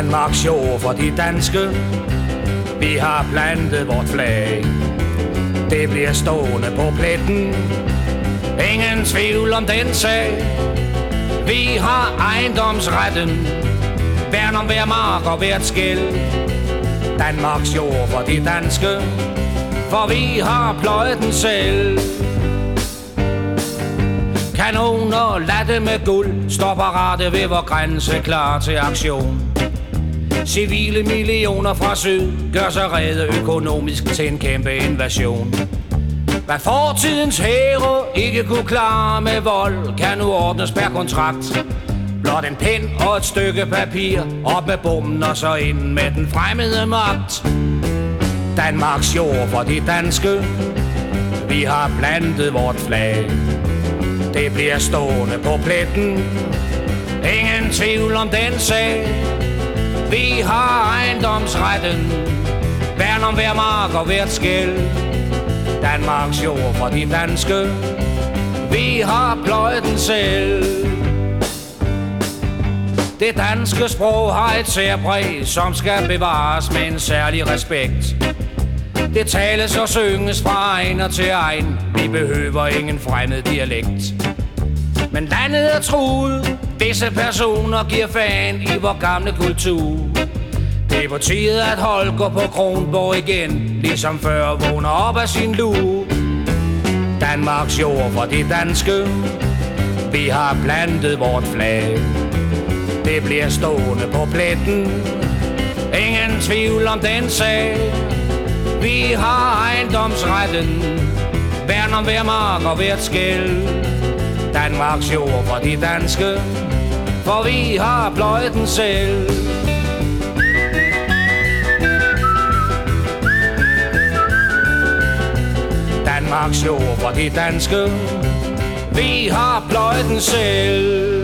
Danmarks jord for de danske. Vi har plantet vort flag. Det bliver stående på pletten. Ingen tvivl om den sag. Vi har ejendomsretten. Værn om hver mark og hvert skæld. Danmarks jord for de danske. For vi har pløjet den selv. Kanoner latte med guld. Står parate ved vor grænse klar til aktion. Civile millioner fra syd Gør sig redde økonomisk til en kæmpe invasion. Hvad fortidens hære ikke kunne klare med vold Kan nu ordnes per kontrakt. Blot en pind og et stykke papir Op med bomben og så ind med den fremmede magt. Danmarks jord for de danske. Vi har plantet vort flag. Det bliver stående på pletten. Ingen tvivl om den sag. Vi har ejendomsretten Værn om hver mark og hvert skæld Danmarks jord for de danske Vi har pløjet den selv det danske sprog har et særpræg, som skal bevares med en særlig respekt. Det tales og synges fra egen og til egen. Vi behøver ingen fremmed dialekt. Men landet er truet. Visse personer giver fan i vores gamle kultur. Det er på tide at Holger på Kronborg igen, ligesom før vågner op af sin lue. Danmarks jord for de danske. Vi har plantet vort flag. Det bliver stående på pletten Ingen tvivl om den sag Vi har ejendomsretten Værn om hver mark og hvert skæld Danmarks jord for de danske for vi har pløjet den selv. Danmarks jord for de danske. Vi har pløjet den selv.